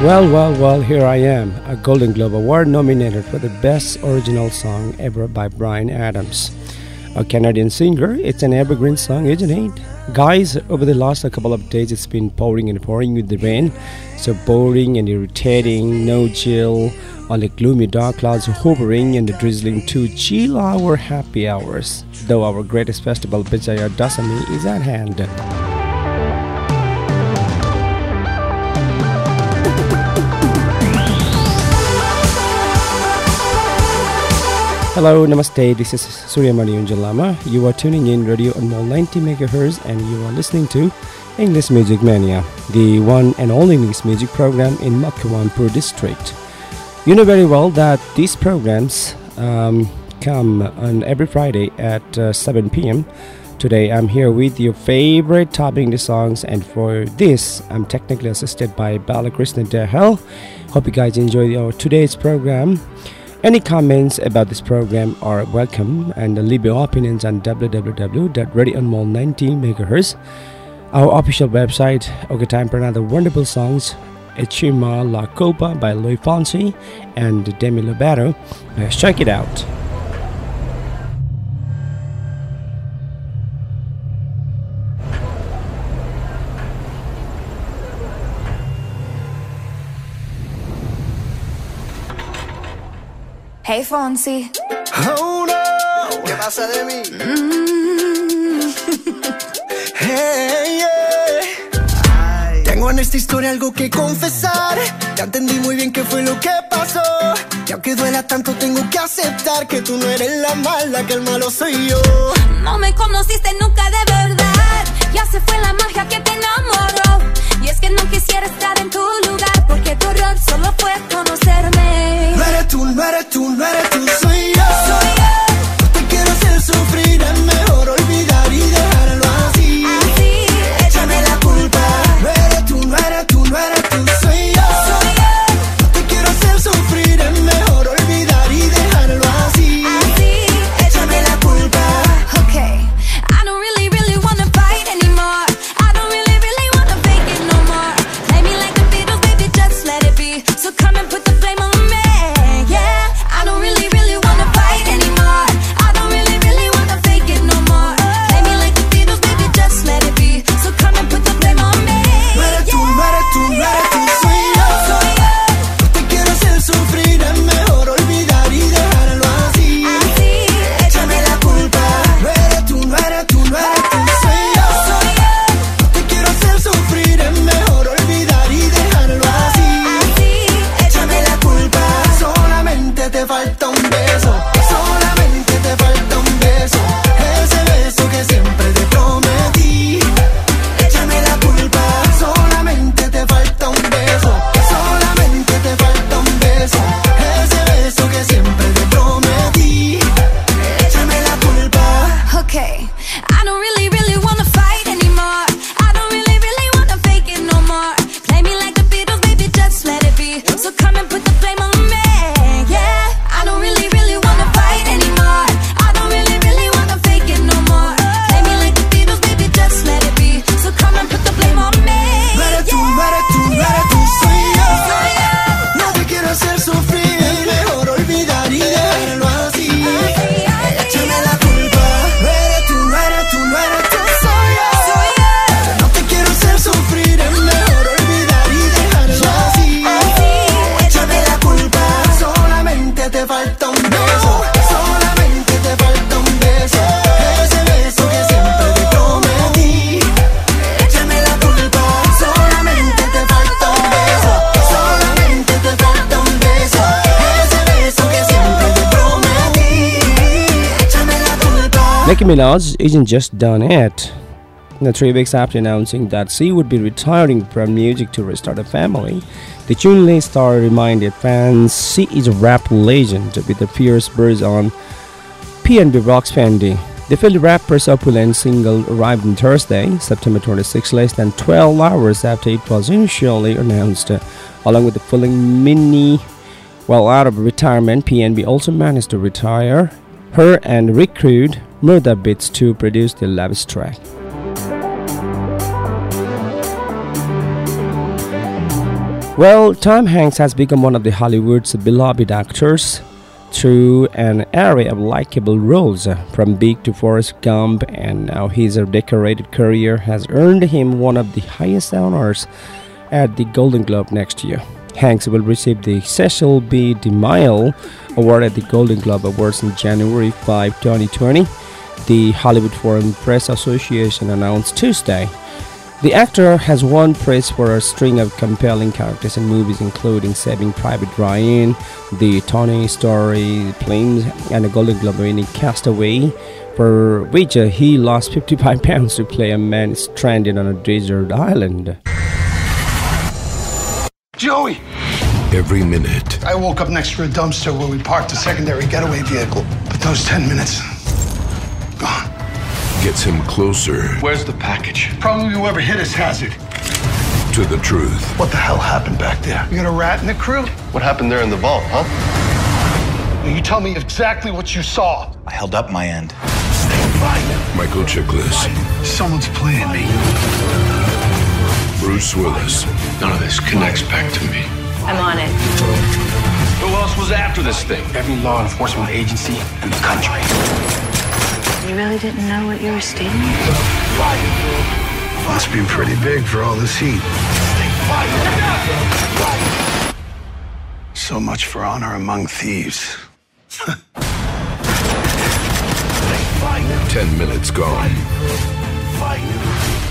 Well, well, well, here I am, a Golden Globe Award nominated for the Best Original Song ever by Bryan Adams. A Canadian singer, it's an evergreen song, isn't it? Guys, over the last couple of days it's been pouring and pouring with the rain. So boring and irritating, no chill, only gloomy dark clouds hovering and the drizzling to chill our happy hours. Though our greatest festival, Vijaya Dasami, is at hand. Hello, namaste. This is Surya Suryamani Unjalama. You are tuning in Radio Anmol 90 MHz and you are listening to English Music Mania, the one and only English music program in Makawanpur district. You know very well that these programs um, come on every Friday at uh, 7 p.m. Today I'm here with your favorite topping the songs, and for this I'm technically assisted by Balakrishna Dehel. Hope you guys enjoy our today's program. Any comments about this program are welcome and leave your opinions on www.radioanmol90 MHz, our official website. Okay, time for another wonderful songs. Échame La Culpa by Luis Fonsi and Demi Lovato. Let's check it out. Hey Fonsi. Oh no, ¿qué pasa de mí? Hey, yeah. Tengo en esta historia algo que confesar. Ya entendí muy bien qué fue lo que pasó. Y aunque duela tanto, tengo que aceptar que tú no eres la mala, que el malo soy yo. No me conociste nunca de verdad. Ya se fue la magia que te enamoró. Y es que no quisiera estar en tu lugar porque tú ماراثون ماراثون ماراثون Nicki Minaj isn't just done yet. Now, three weeks after announcing that she would be retiring from music to restart a family, the Chun-Li star reminded fans she is a rap legend with a fierce burst on PNB Rock's Fendi. The Philly rapper's opulent single arrived on Thursday, September 26, less than 12 hours after it was initially announced. Along with the filling mini, while out of retirement, PNB also managed to retire her and recruit Murda Beatz to produce the lavish track. Well, Tom Hanks has become one of the Hollywood's beloved actors through an array of likable roles, uh, from Big to Forrest Gump, and now his decorated career has earned him one of the highest honors at the Golden Globe next year. Hanks will receive the Cecil B. DeMille Award at the Golden Globe Awards in January 5, 2020, the Hollywood Foreign Press Association announced Tuesday. The actor has won praise for a string of compelling characters in movies including Saving Private Ryan, The Tony Story, Planes, and a Golden Globe winning Castaway, for which uh, he lost 55 pounds to play a man stranded on a desert island. Joey! Every minute. I woke up next to a dumpster where we parked a secondary getaway vehicle. But those 10 minutes, gone. Gets him closer. Where's the package? Probably whoever hit us has it. To the truth. What the hell happened back there? You got a rat in the crew? What happened there in the vault, huh? You tell me exactly what you saw. I held up my end. Michael Chiklis. Someone's playing me. Bruce Willis. None of this connects back to me. I'm on it. Who else was after this thing? Every law enforcement agency in the country. You really didn't know what you were stealing? Must be pretty big for all this heat. So much for honor among thieves. Ten minutes gone.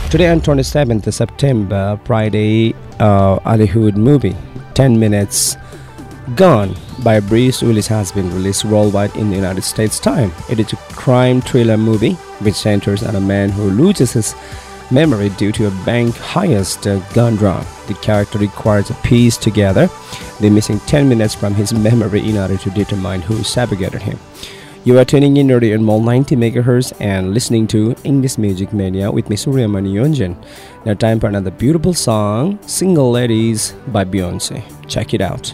Today on 27th September, Friday, uh, Hollywood movie 10 Minutes Gone by Bruce Willis has been released worldwide in the United States time. It is a crime thriller movie which centers on a man who loses his memory due to a bank heist gone wrong. The character requires a piece together the missing 10 minutes from his memory in order to determine who subjugated him. You are tuning in Radio Anmol 90 MHz and listening to English Music Mania with me Surya Mani Yonjan. Now time for another beautiful song, Single Ladies by Beyonce. Check it out.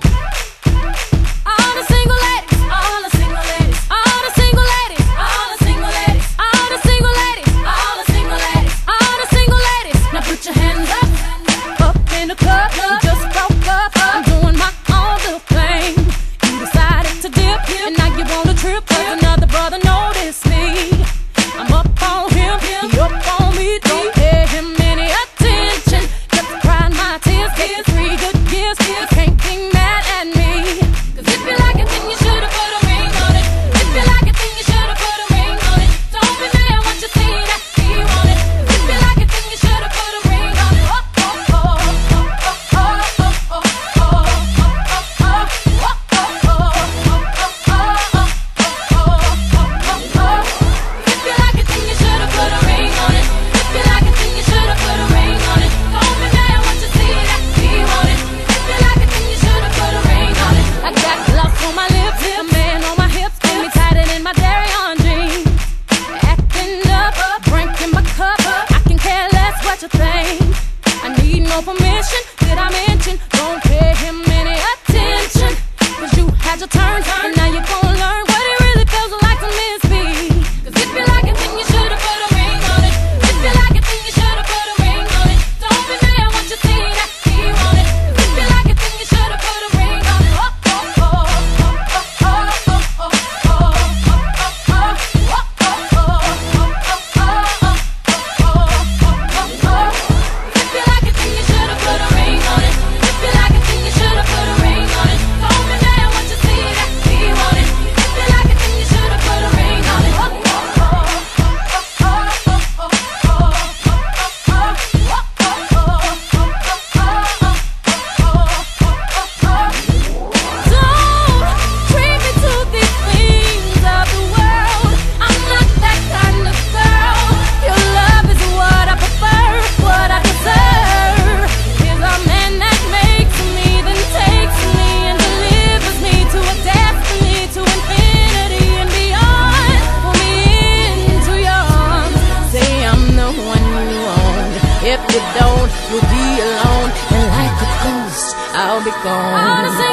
If you don't, you'll be alone, and like a ghost, I'll be gone.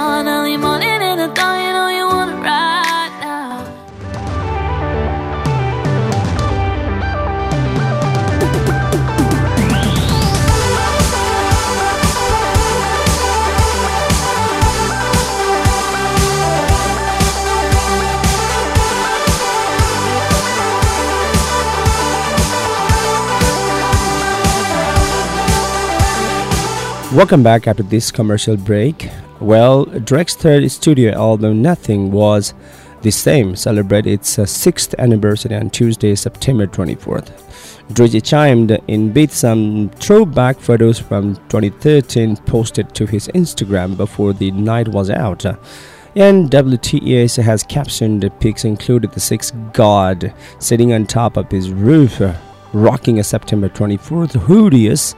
Welcome back after this commercial break. Well, Drake's third studio album, Nothing, was the same, celebrate its uh, sixth anniversary on Tuesday, September 24th. Drake chimed in with some throwback photos from 2013 posted to his Instagram before the night was out. NWTS has captioned the pics included the sixth god sitting on top of his roof, rocking a September 24th hoodies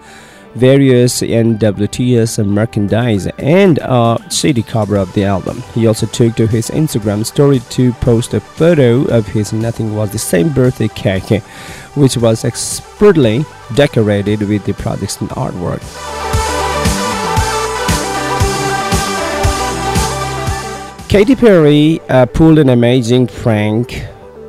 various NWTS merchandise and a CD cover of the album. He also took to his Instagram story to post a photo of his Nothing Was the Same birthday cake, which was expertly decorated with the project's artwork. Katy Perry uh, pulled an amazing prank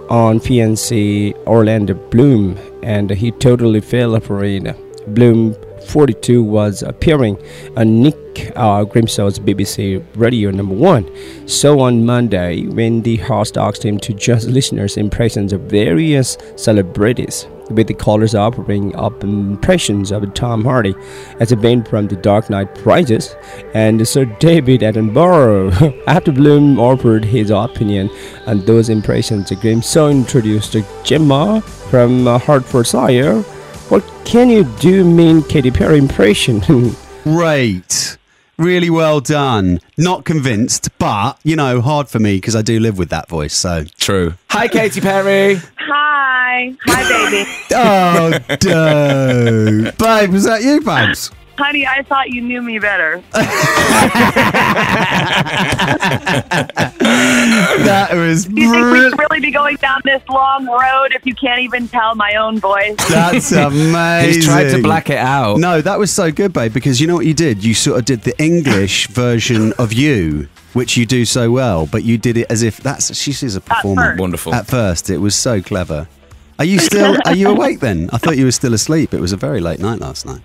on fiancé Orlando Bloom, and he totally fell for it. Bloom 42 was appearing on Nick uh, Grimshaw's BBC Radio Number One. So on Monday, when the host asked him to judge listeners' impressions of various celebrities, with the callers offering up impressions of Tom Hardy as a Bane from The Dark Knight Rises and Sir David Attenborough. After Bloom offered his opinion on those impressions, Grimshaw introduced Gemma from Hertfordshire. What can you do mean Katy Perry impression? Great. Really well done. Not convinced, but, you know, hard for me because I do live with that voice, so. True. Hi, Katy Perry. Hi. Hi, baby. Oh, dope. Babe, was that you, babes? Honey, I thought you knew me better. That was Do you think we brilliant. should really be going down this long road if you can't even tell my own voice? That's amazing. He's tried to black it out. No, that was so good, babe, because you know what you did? You sort of did the English version of you, which you do so well, but you did it as if that's she is a performer. Wonderful. At first, it was so clever. Are you still are you awake then? I thought you were still asleep. It was a very late night last night.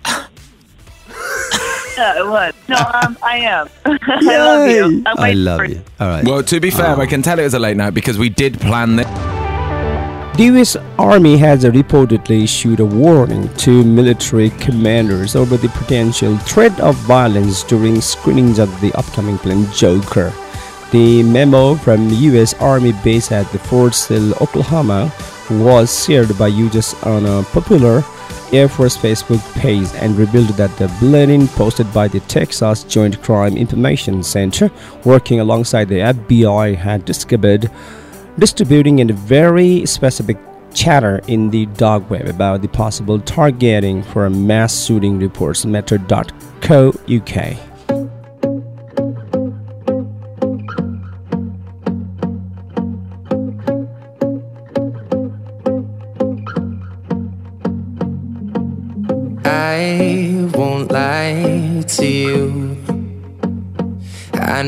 Yeah, it was. No, um, I am. I love you. I'm I love for- you. All right. Well, to be fair, I can tell it was a late night because we did plan this. The US Army has reportedly issued a warning to military commanders over the potential threat of violence during screenings of the upcoming film Joker. The memo from the US Army base at the Fort Sill, Oklahoma was shared by users on a popular Air Force Facebook page and revealed that the bulletin posted by the Texas Joint Crime Information Center, working alongside the FBI, had discovered distributing a very specific chatter in the dark web about the possible targeting for a mass shooting reports metro.co.uk.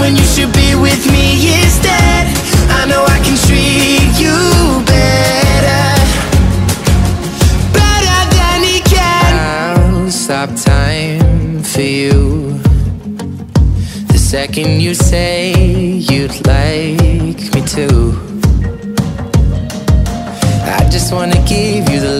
when you should be with me instead? I know I can treat you better, better than he can. I'll stop time for you. The second you say you'd like me to. I just wanna give you the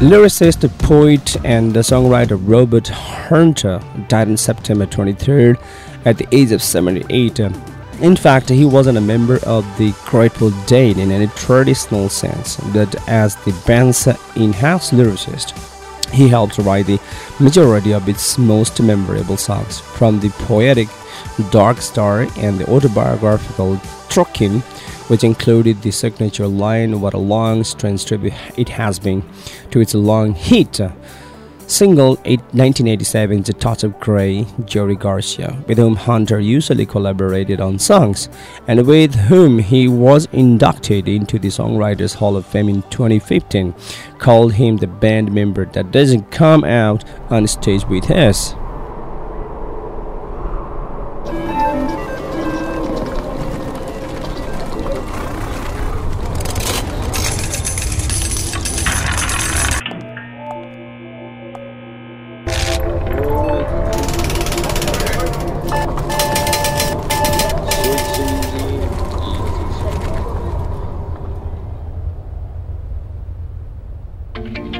Lyricist, poet, and songwriter Robert Hunter died on September 23rd at the age of 78. In fact, he wasn't a member of the Grateful Dead in any traditional sense, but as the band's in-house lyricist. He helped write the majority of its most memorable songs, from the poetic Dark Star and the autobiographical Truckin', which included the signature line What a long, strange trip it has been, to its long hit single 1987's A Touch of Grey, Jerry Garcia, with whom Hunter usually collaborated on songs, and with whom he was inducted into the Songwriters Hall of Fame in 2015, called him the band member that doesn't come out on stage with us. It's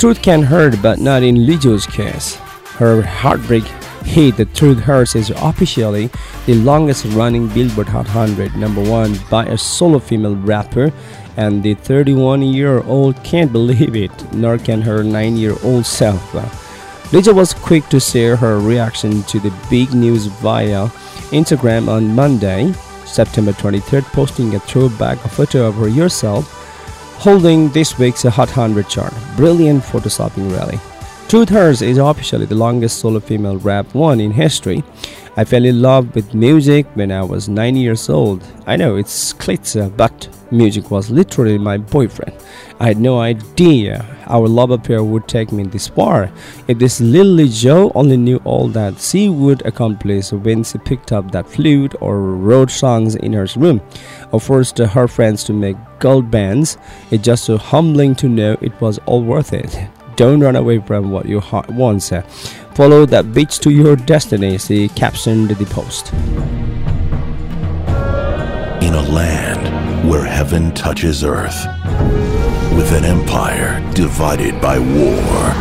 truth can hurt, but not in Lizzo's case. Her heartbreak hit The Truth Hurts is officially the longest running Billboard Hot 100 number one by a solo female rapper, and the 31 year old can't believe it, nor can her 9 year old self. Lizzo was quick to share her reaction to the big news via Instagram on Monday, September 23rd, posting a throwback photo of herself holding this week's Hot 100 chart. Brilliant photoshopping rally. Truth Hurts is officially the longest solo female rap one in history. I fell in love with music when I was 9 years old. I know it's cliche, but music was literally my boyfriend. I had no idea our love affair would take me this far. If this little Joe only knew all that she would accomplish when she picked up that flute or wrote songs in her room, or forced her friends to make gold bands, it's just so humbling to know it was all worth it. Don't run away from what your heart wants. Follow that bitch to your destiny, she captioned the post. In a land where heaven touches earth, with an empire divided by war,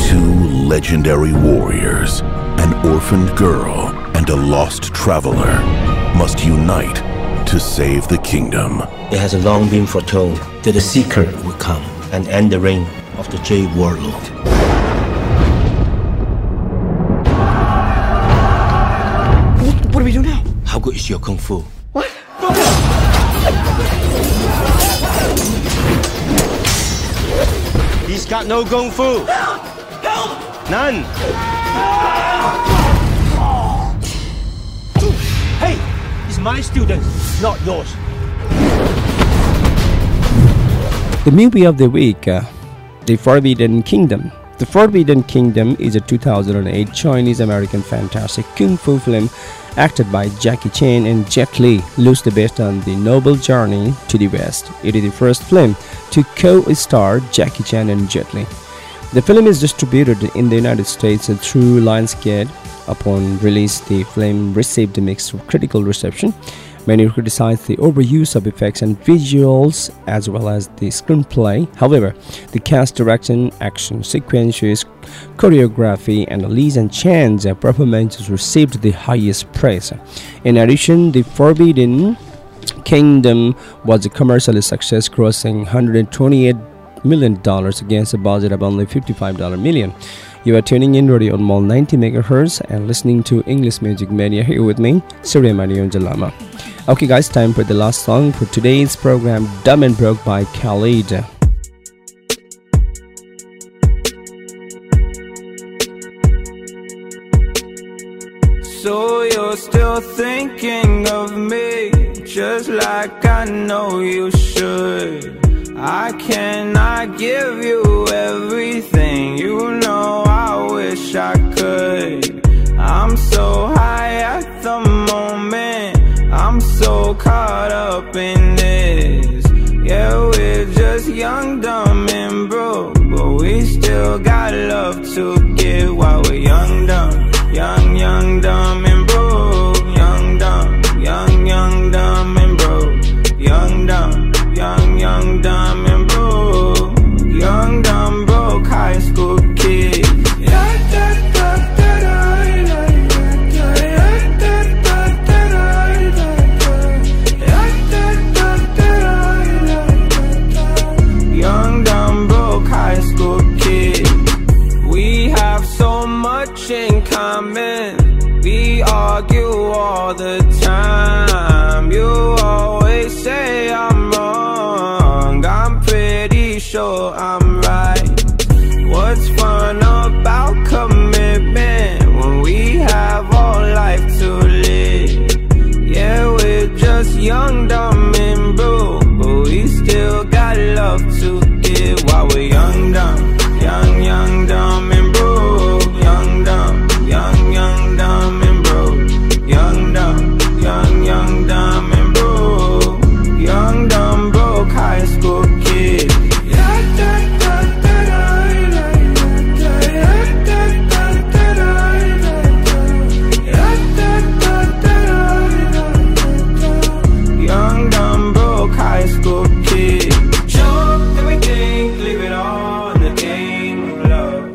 two legendary warriors, an orphaned girl, and a lost traveler must unite to save the kingdom. It has long been foretold that the Seeker would come and end the reign of the Jade Warlord. What, what do we do now? How good is your kung fu? What? He's got no kung fu. Help! Help! None. Hey, he's my student, not yours. The movie of the week, uh, The Forbidden Kingdom. The Forbidden Kingdom is a 2008 Chinese American fantastic kung fu film acted by Jackie Chan and Jet Li, loosely based on the noble journey to the West. It is the first film to co star Jackie Chan and Jet Li. The film is distributed in the United States through Lionsgate. Upon release, the film received a mixed critical reception. Many criticized the overuse of effects and visuals as well as the screenplay. However, the cast direction, action sequences, choreography, and Lee and Chan's performances received the highest praise. In addition, The Forbidden Kingdom was a commercial success, crossing 128 million dollars against a budget of only 55 million. You are tuning in Radio Anmol 90 MHz and listening to English Music Mania here with me, Surya Jalama. Okay, guys, time for the last song for today's program Dumb and Broke by Khalid. So you're still thinking of me, just like I know you should. I cannot give you everything, you know I wish I could. I'm so high at the moment. I'm caught up in this. Yeah, we're just young, dumb, and broke, but we still got love to give while we're young, dumb, young, young, dumb,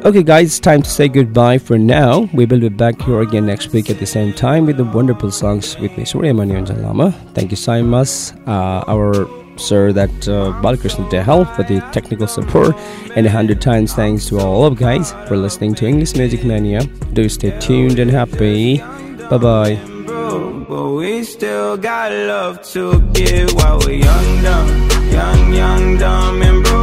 Okay, guys, time to say goodbye for now. We will be back here again next week at the same time with the wonderful songs with me, Surya Mani and Jalama. Thank you much, uh, our sir, that uh, Balakrishna Dehal, for the technical support, and a hundred times thanks to all of guys for listening to English Music Mania. Do stay tuned and happy. Bye bye. but we still got love to give while we're young, dumb, young, young, dumb, and broke.